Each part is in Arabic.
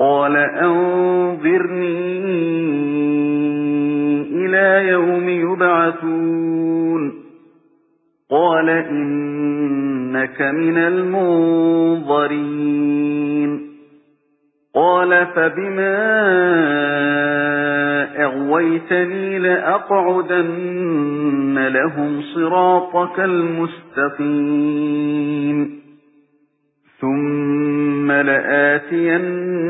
قَالَ أَنظِرْنِي إِلَى يَوْمِ يُبْعَثُونَ. قَالَ إِنَّكَ مِنَ الْمُنظَرِينَ. قَالَ فَبِمَا أَغْوَيْتَنِي لَأَقْعُدَنَّ لَهُمْ صِرَاطَكَ الْمُسْتَقِيمَ. ثُمَّ لَآتِيَنَّهُمْ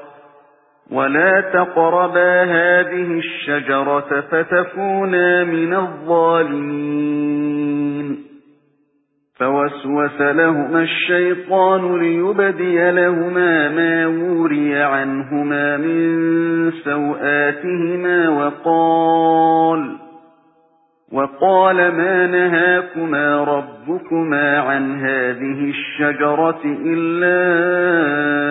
وَلَا تَقْرَبَا هَذِهِ الشَّجَرَةَ فَتَكُونَا مِنَ الظَّالِمِينَ فَوَسْوَسَ لَهُمَا الشَّيْطَانُ لِيُبْدِيَ لَهُمَا مَا وُورِيَ عَنْهُمَا مِنْ سَوْآتِهِمَا وَقَالَ وَقَالَ مَا نَهَاكُمَا رَبُّكُمَا عَنْ هَذِهِ الشَّجَرَةِ إِلَّا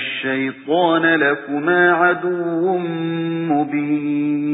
الشَّيْطَانَ لَكُمَا عَدُوٌّ مُبِينٌ